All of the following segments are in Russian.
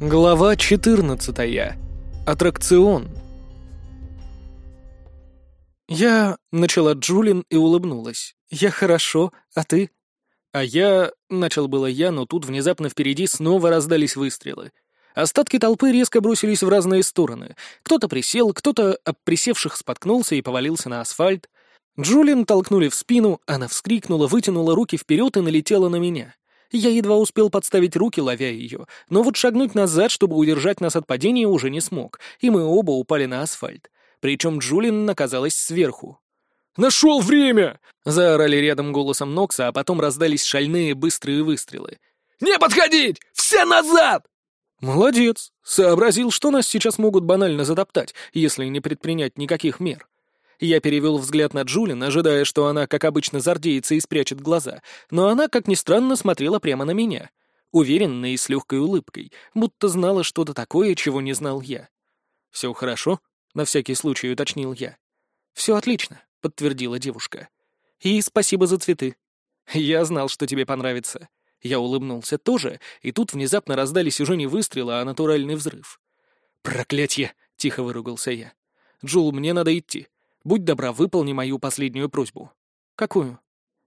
Глава 14. Аттракцион. «Я...» — начала Джулин и улыбнулась. «Я хорошо, а ты?» «А я...» — начал было я, но тут внезапно впереди снова раздались выстрелы. Остатки толпы резко бросились в разные стороны. Кто-то присел, кто-то об присевших споткнулся и повалился на асфальт. Джулин толкнули в спину, она вскрикнула, вытянула руки вперед и налетела на меня. Я едва успел подставить руки, ловя ее, но вот шагнуть назад, чтобы удержать нас от падения, уже не смог, и мы оба упали на асфальт. Причем Джулин оказалась сверху. «Нашел время!» — заорали рядом голосом Нокса, а потом раздались шальные быстрые выстрелы. «Не подходить! Все назад!» «Молодец! Сообразил, что нас сейчас могут банально затоптать, если не предпринять никаких мер. Я перевел взгляд на Джулин, ожидая, что она, как обычно, зардеется и спрячет глаза, но она, как ни странно, смотрела прямо на меня, уверенно и с легкой улыбкой, будто знала что-то такое, чего не знал я. «Все хорошо?» — на всякий случай уточнил я. «Все отлично», — подтвердила девушка. «И спасибо за цветы. Я знал, что тебе понравится». Я улыбнулся тоже, и тут внезапно раздались уже не выстрелы, а натуральный взрыв. «Проклятье!» — тихо выругался я. «Джул, мне надо идти. Будь добра, выполни мою последнюю просьбу». «Какую?»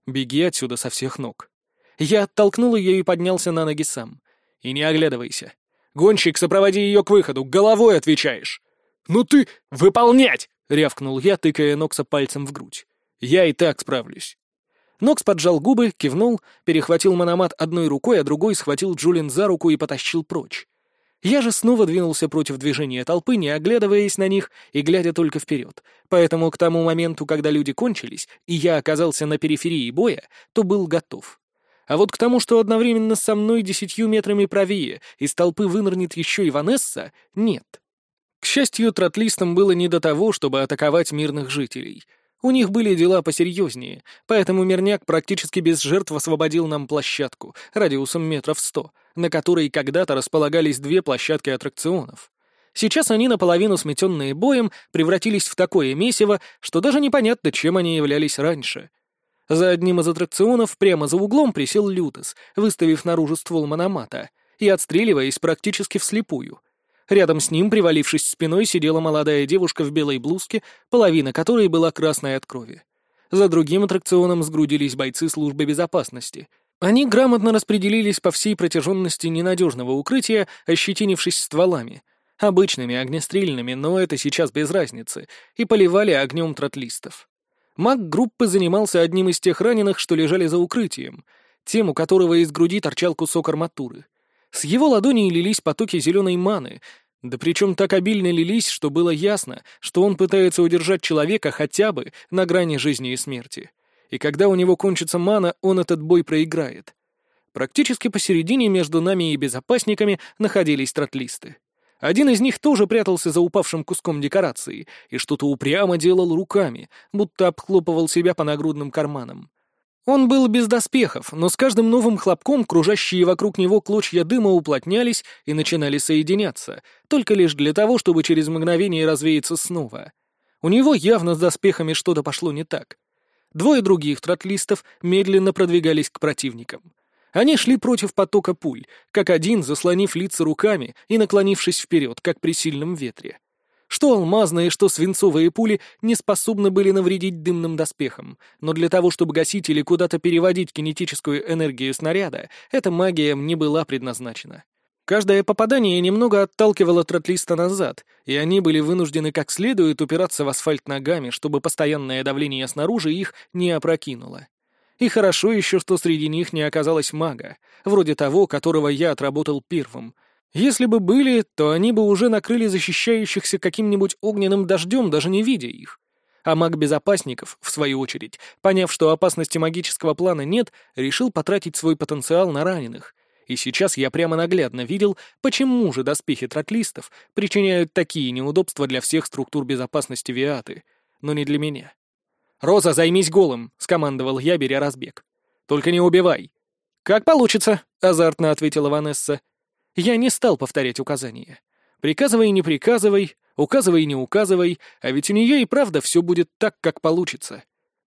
«Беги отсюда со всех ног». Я оттолкнул ее и поднялся на ноги сам. «И не оглядывайся. Гонщик, сопроводи ее к выходу, головой отвечаешь». «Ну ты... выполнять!» — рявкнул я, тыкая Нокса пальцем в грудь. «Я и так справлюсь». Нокс поджал губы, кивнул, перехватил мономат одной рукой, а другой схватил Джулин за руку и потащил прочь. Я же снова двинулся против движения толпы, не оглядываясь на них и глядя только вперед. Поэтому к тому моменту, когда люди кончились, и я оказался на периферии боя, то был готов. А вот к тому, что одновременно со мной десятью метрами правее из толпы вынырнет еще и Ванесса, нет. К счастью, тротлистам было не до того, чтобы атаковать мирных жителей — у них были дела посерьезнее, поэтому Мирняк практически без жертв освободил нам площадку, радиусом метров сто, на которой когда-то располагались две площадки аттракционов. Сейчас они, наполовину сметенные боем, превратились в такое месиво, что даже непонятно, чем они являлись раньше. За одним из аттракционов прямо за углом присел Лютес, выставив наружу ствол мономата и отстреливаясь практически вслепую — Рядом с ним, привалившись спиной, сидела молодая девушка в белой блузке, половина которой была красной от крови. За другим аттракционом сгрудились бойцы службы безопасности. Они грамотно распределились по всей протяженности ненадежного укрытия, ощетинившись стволами. Обычными огнестрельными, но это сейчас без разницы, и поливали огнем тротлистов. Маг группы занимался одним из тех раненых, что лежали за укрытием, тем, у которого из груди торчал кусок арматуры. С его ладоней лились потоки зеленой маны, да причем так обильно лились, что было ясно, что он пытается удержать человека хотя бы на грани жизни и смерти. И когда у него кончится мана, он этот бой проиграет. Практически посередине между нами и безопасниками находились тротлисты. Один из них тоже прятался за упавшим куском декорации и что-то упрямо делал руками, будто обхлопывал себя по нагрудным карманам. Он был без доспехов, но с каждым новым хлопком кружащие вокруг него клочья дыма уплотнялись и начинали соединяться, только лишь для того, чтобы через мгновение развеяться снова. У него явно с доспехами что-то пошло не так. Двое других тротлистов медленно продвигались к противникам. Они шли против потока пуль, как один, заслонив лица руками и наклонившись вперед, как при сильном ветре. Что алмазные, что свинцовые пули не способны были навредить дымным доспехам, но для того, чтобы гасить или куда-то переводить кинетическую энергию снаряда, эта магия не была предназначена. Каждое попадание немного отталкивало тротлиста назад, и они были вынуждены как следует упираться в асфальт ногами, чтобы постоянное давление снаружи их не опрокинуло. И хорошо еще, что среди них не оказалось мага, вроде того, которого я отработал первым — если бы были, то они бы уже накрыли защищающихся каким-нибудь огненным дождем, даже не видя их. А маг безопасников, в свою очередь, поняв, что опасности магического плана нет, решил потратить свой потенциал на раненых. И сейчас я прямо наглядно видел, почему же доспехи тротлистов причиняют такие неудобства для всех структур безопасности Виаты, но не для меня. «Роза, займись голым!» — скомандовал я, беря разбег. «Только не убивай!» «Как получится!» — азартно ответила Ванесса. Я не стал повторять указания. Приказывай, не приказывай, указывай, не указывай, а ведь у нее и правда все будет так, как получится.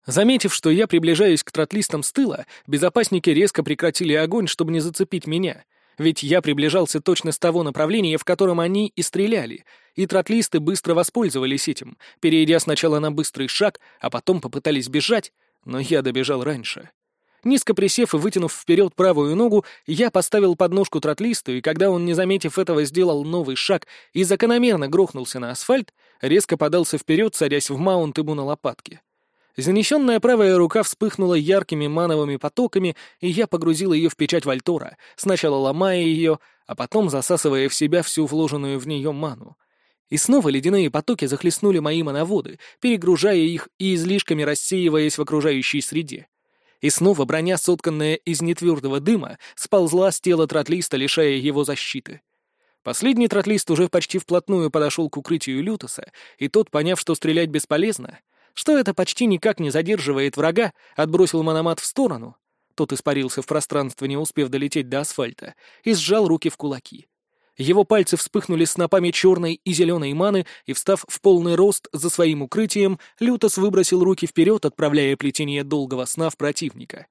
Заметив, что я приближаюсь к тротлистам с тыла, безопасники резко прекратили огонь, чтобы не зацепить меня. Ведь я приближался точно с того направления, в котором они и стреляли, и тротлисты быстро воспользовались этим, перейдя сначала на быстрый шаг, а потом попытались бежать, но я добежал раньше. Низко присев и вытянув вперед правую ногу, я поставил подножку тротлисту, и когда он, не заметив этого, сделал новый шаг и закономерно грохнулся на асфальт, резко подался вперед, садясь в маунт ему на лопатки. Занесенная правая рука вспыхнула яркими мановыми потоками, и я погрузил ее в печать Вальтора, сначала ломая ее, а потом засасывая в себя всю вложенную в нее ману. И снова ледяные потоки захлестнули мои мановоды, перегружая их и излишками рассеиваясь в окружающей среде. И снова броня, сотканная из нетвердого дыма, сползла с тела тротлиста, лишая его защиты. Последний тротлист уже почти вплотную подошел к укрытию Лютоса, и тот, поняв, что стрелять бесполезно, что это почти никак не задерживает врага, отбросил мономат в сторону. Тот испарился в пространство, не успев долететь до асфальта, и сжал руки в кулаки. Его пальцы вспыхнули снопами черной и зеленой маны, и, встав в полный рост за своим укрытием, Лютос выбросил руки вперед, отправляя плетение долгого сна в противника.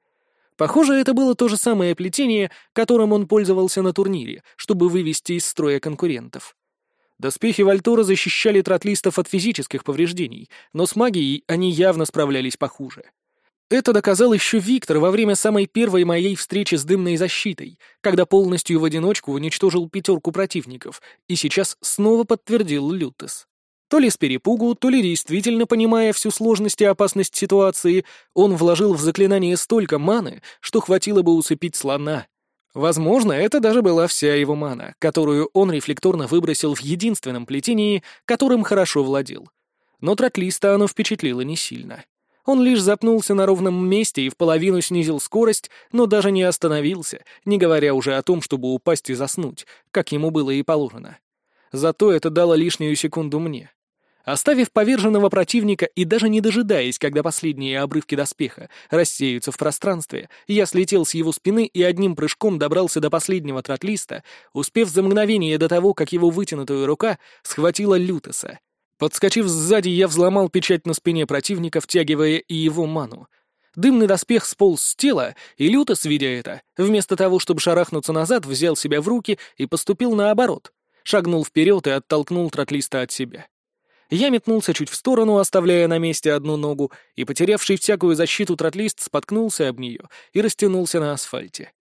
Похоже, это было то же самое плетение, которым он пользовался на турнире, чтобы вывести из строя конкурентов. Доспехи Вальтора защищали тротлистов от физических повреждений, но с магией они явно справлялись похуже. Это доказал еще Виктор во время самой первой моей встречи с дымной защитой, когда полностью в одиночку уничтожил пятерку противников, и сейчас снова подтвердил Лютес. То ли с перепугу, то ли действительно понимая всю сложность и опасность ситуации, он вложил в заклинание столько маны, что хватило бы усыпить слона. Возможно, это даже была вся его мана, которую он рефлекторно выбросил в единственном плетении, которым хорошо владел. Но тротлиста оно впечатлило не сильно. Он лишь запнулся на ровном месте и в половину снизил скорость, но даже не остановился, не говоря уже о том, чтобы упасть и заснуть, как ему было и положено. Зато это дало лишнюю секунду мне. Оставив поверженного противника и даже не дожидаясь, когда последние обрывки доспеха рассеются в пространстве, я слетел с его спины и одним прыжком добрался до последнего тротлиста, успев за мгновение до того, как его вытянутая рука схватила Лютеса. Подскочив сзади, я взломал печать на спине противника, втягивая и его ману. Дымный доспех сполз с тела, и Лютос, видя это, вместо того, чтобы шарахнуться назад, взял себя в руки и поступил наоборот. Шагнул вперед и оттолкнул тротлиста от себя. Я метнулся чуть в сторону, оставляя на месте одну ногу, и, потерявший всякую защиту, тротлист споткнулся об нее и растянулся на асфальте.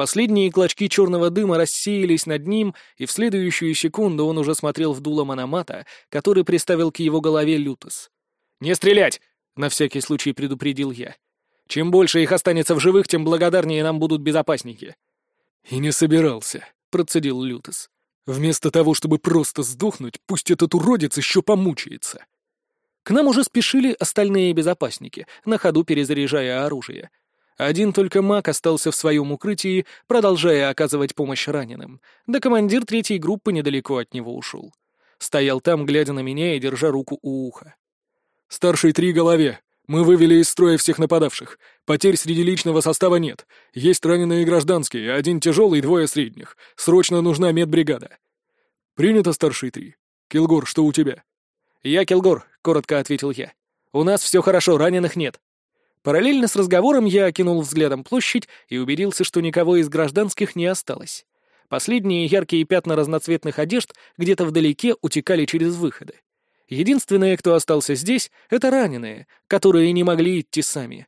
Последние клочки черного дыма рассеялись над ним, и в следующую секунду он уже смотрел в дуло мономата, который приставил к его голове Лютос. «Не стрелять!» — на всякий случай предупредил я. «Чем больше их останется в живых, тем благодарнее нам будут безопасники». «И не собирался», — процедил Лютос. «Вместо того, чтобы просто сдохнуть, пусть этот уродец еще помучается». К нам уже спешили остальные безопасники, на ходу перезаряжая оружие. Один только маг остался в своем укрытии, продолжая оказывать помощь раненым, да командир третьей группы недалеко от него ушел. Стоял там, глядя на меня и держа руку у уха. «Старший три голове. Мы вывели из строя всех нападавших. Потерь среди личного состава нет. Есть раненые гражданские, один тяжелый, двое средних. Срочно нужна медбригада». «Принято, старший три. Килгор, что у тебя?» «Я Килгор», — коротко ответил я. «У нас все хорошо, раненых нет». Параллельно с разговором я окинул взглядом площадь и убедился, что никого из гражданских не осталось. Последние яркие пятна разноцветных одежд где-то вдалеке утекали через выходы. Единственные, кто остался здесь, — это раненые, которые не могли идти сами.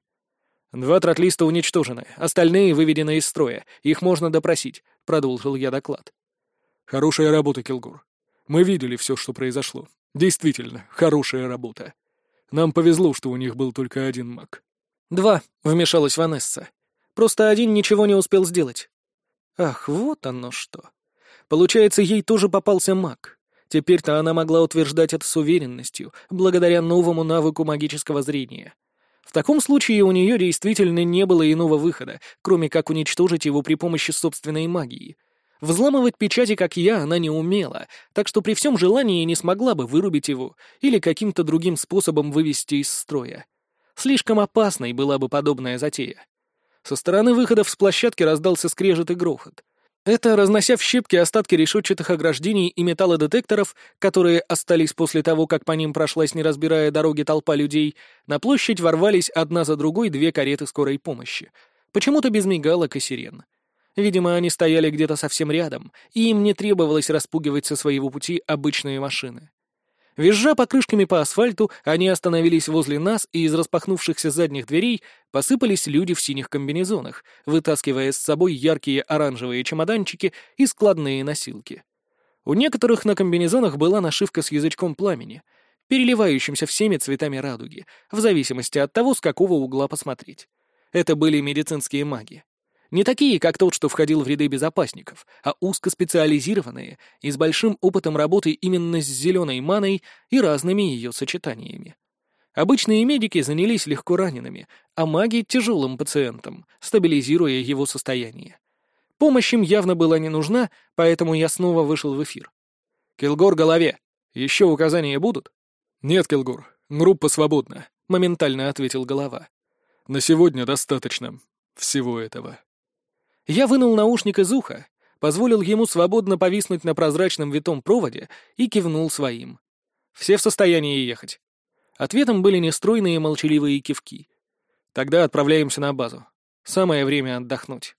«Два тротлиста уничтожены, остальные выведены из строя, их можно допросить», — продолжил я доклад. «Хорошая работа, Килгур. Мы видели все, что произошло. Действительно, хорошая работа. Нам повезло, что у них был только один маг. «Два», — вмешалась Ванесса. «Просто один ничего не успел сделать». Ах, вот оно что. Получается, ей тоже попался маг. Теперь-то она могла утверждать это с уверенностью, благодаря новому навыку магического зрения. В таком случае у нее действительно не было иного выхода, кроме как уничтожить его при помощи собственной магии. Взламывать печати, как я, она не умела, так что при всем желании не смогла бы вырубить его или каким-то другим способом вывести из строя. Слишком опасной была бы подобная затея. Со стороны выходов с площадки раздался скрежет и грохот. Это, разнося в щепки остатки решетчатых ограждений и металлодетекторов, которые остались после того, как по ним прошлась, не разбирая дороги, толпа людей, на площадь ворвались одна за другой две кареты скорой помощи. Почему-то без мигалок и сирен. Видимо, они стояли где-то совсем рядом, и им не требовалось распугивать со своего пути обычные машины. Визжа покрышками по асфальту, они остановились возле нас, и из распахнувшихся задних дверей посыпались люди в синих комбинезонах, вытаскивая с собой яркие оранжевые чемоданчики и складные носилки. У некоторых на комбинезонах была нашивка с язычком пламени, переливающимся всеми цветами радуги, в зависимости от того, с какого угла посмотреть. Это были медицинские маги. Не такие, как тот, что входил в ряды безопасников, а узкоспециализированные и с большим опытом работы именно с зеленой маной и разными ее сочетаниями. Обычные медики занялись легко ранеными, а маги — тяжелым пациентом, стабилизируя его состояние. Помощь им явно была не нужна, поэтому я снова вышел в эфир. «Килгор голове! Еще указания будут?» «Нет, Килгор, группа свободна», — моментально ответил голова. «На сегодня достаточно всего этого». Я вынул наушник из уха, позволил ему свободно повиснуть на прозрачном витом проводе и кивнул своим. «Все в состоянии ехать?» Ответом были нестройные молчаливые кивки. «Тогда отправляемся на базу. Самое время отдохнуть».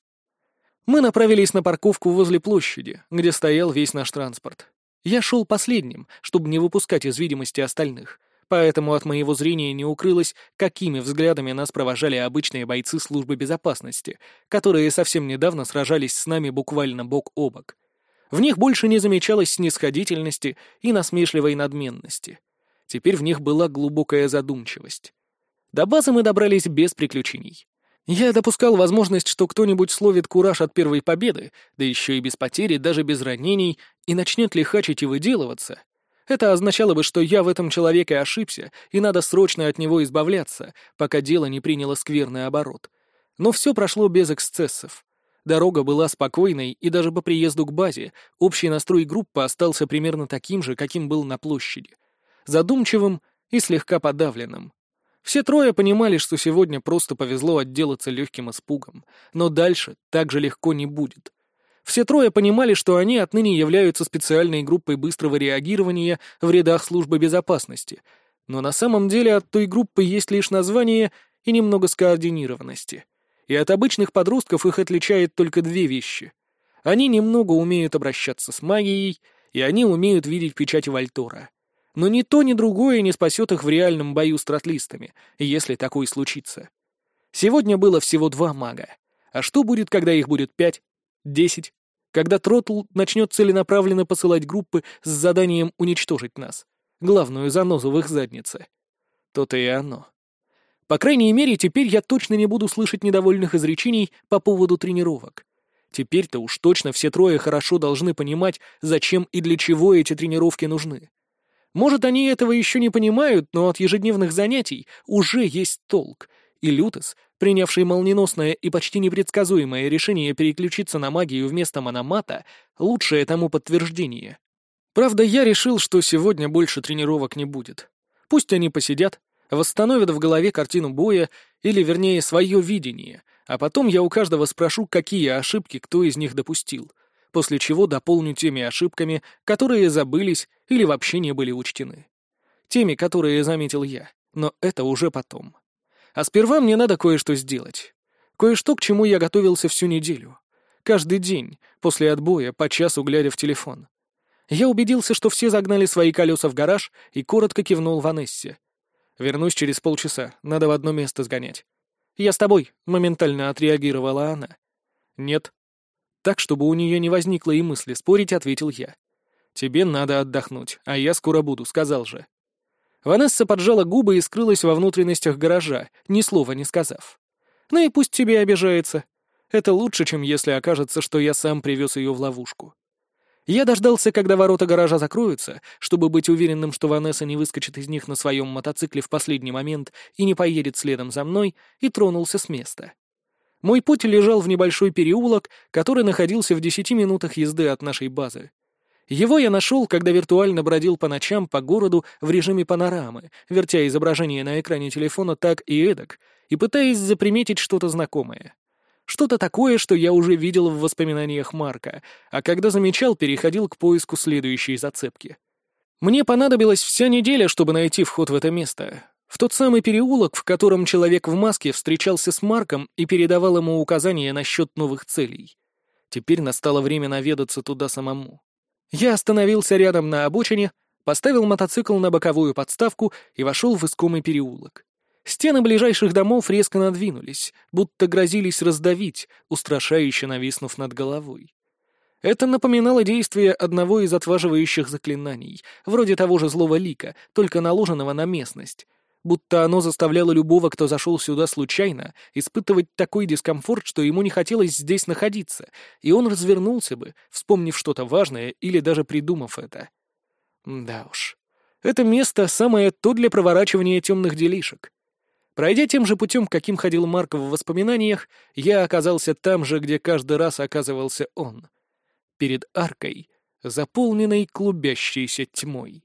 Мы направились на парковку возле площади, где стоял весь наш транспорт. Я шел последним, чтобы не выпускать из видимости остальных — поэтому от моего зрения не укрылось, какими взглядами нас провожали обычные бойцы службы безопасности, которые совсем недавно сражались с нами буквально бок о бок. В них больше не замечалось снисходительности и насмешливой надменности. Теперь в них была глубокая задумчивость. До базы мы добрались без приключений. Я допускал возможность, что кто-нибудь словит кураж от первой победы, да еще и без потери, даже без ранений, и начнет лихачить и выделываться, это означало бы, что я в этом человеке ошибся, и надо срочно от него избавляться, пока дело не приняло скверный оборот. Но все прошло без эксцессов. Дорога была спокойной, и даже по приезду к базе общий настрой группы остался примерно таким же, каким был на площади. Задумчивым и слегка подавленным. Все трое понимали, что сегодня просто повезло отделаться легким испугом, но дальше так же легко не будет. Все трое понимали, что они отныне являются специальной группой быстрого реагирования в рядах службы безопасности, но на самом деле от той группы есть лишь название и немного скоординированности. И от обычных подростков их отличает только две вещи. Они немного умеют обращаться с магией, и они умеют видеть печать Вальтора. Но ни то, ни другое не спасет их в реальном бою с тротлистами, если такое случится. Сегодня было всего два мага. А что будет, когда их будет пять, Десять. Когда Тротл начнет целенаправленно посылать группы с заданием уничтожить нас. Главную занозу в их заднице. То-то и оно. По крайней мере, теперь я точно не буду слышать недовольных изречений по поводу тренировок. Теперь-то уж точно все трое хорошо должны понимать, зачем и для чего эти тренировки нужны. Может, они этого еще не понимают, но от ежедневных занятий уже есть толк, и Лютес принявший молниеносное и почти непредсказуемое решение переключиться на магию вместо мономата, лучшее тому подтверждение. Правда, я решил, что сегодня больше тренировок не будет. Пусть они посидят, восстановят в голове картину боя, или, вернее, свое видение, а потом я у каждого спрошу, какие ошибки кто из них допустил, после чего дополню теми ошибками, которые забылись или вообще не были учтены. Теми, которые заметил я, но это уже потом. А сперва мне надо кое-что сделать. Кое-что, к чему я готовился всю неделю. Каждый день, после отбоя, по часу глядя в телефон. Я убедился, что все загнали свои колеса в гараж и коротко кивнул Ванессе. «Вернусь через полчаса, надо в одно место сгонять». «Я с тобой», — моментально отреагировала она. «Нет». Так, чтобы у нее не возникло и мысли спорить, ответил я. «Тебе надо отдохнуть, а я скоро буду», — сказал же. Ванесса поджала губы и скрылась во внутренностях гаража, ни слова не сказав. Ну и пусть тебе обижается. Это лучше, чем если окажется, что я сам привез ее в ловушку. Я дождался, когда ворота гаража закроются, чтобы быть уверенным, что Ванесса не выскочит из них на своем мотоцикле в последний момент и не поедет следом за мной, и тронулся с места. Мой путь лежал в небольшой переулок, который находился в десяти минутах езды от нашей базы. Его я нашел, когда виртуально бродил по ночам по городу в режиме панорамы, вертя изображение на экране телефона так и эдак, и пытаясь заприметить что-то знакомое. Что-то такое, что я уже видел в воспоминаниях Марка, а когда замечал, переходил к поиску следующей зацепки. Мне понадобилась вся неделя, чтобы найти вход в это место. В тот самый переулок, в котором человек в маске встречался с Марком и передавал ему указания насчет новых целей. Теперь настало время наведаться туда самому. Я остановился рядом на обочине, поставил мотоцикл на боковую подставку и вошел в искомый переулок. Стены ближайших домов резко надвинулись, будто грозились раздавить, устрашающе нависнув над головой. Это напоминало действие одного из отваживающих заклинаний, вроде того же злого лика, только наложенного на местность, будто оно заставляло любого, кто зашел сюда случайно, испытывать такой дискомфорт, что ему не хотелось здесь находиться, и он развернулся бы, вспомнив что-то важное или даже придумав это. Да уж. Это место самое то для проворачивания темных делишек. Пройдя тем же путем, каким ходил Марк в воспоминаниях, я оказался там же, где каждый раз оказывался он. Перед аркой, заполненной клубящейся тьмой.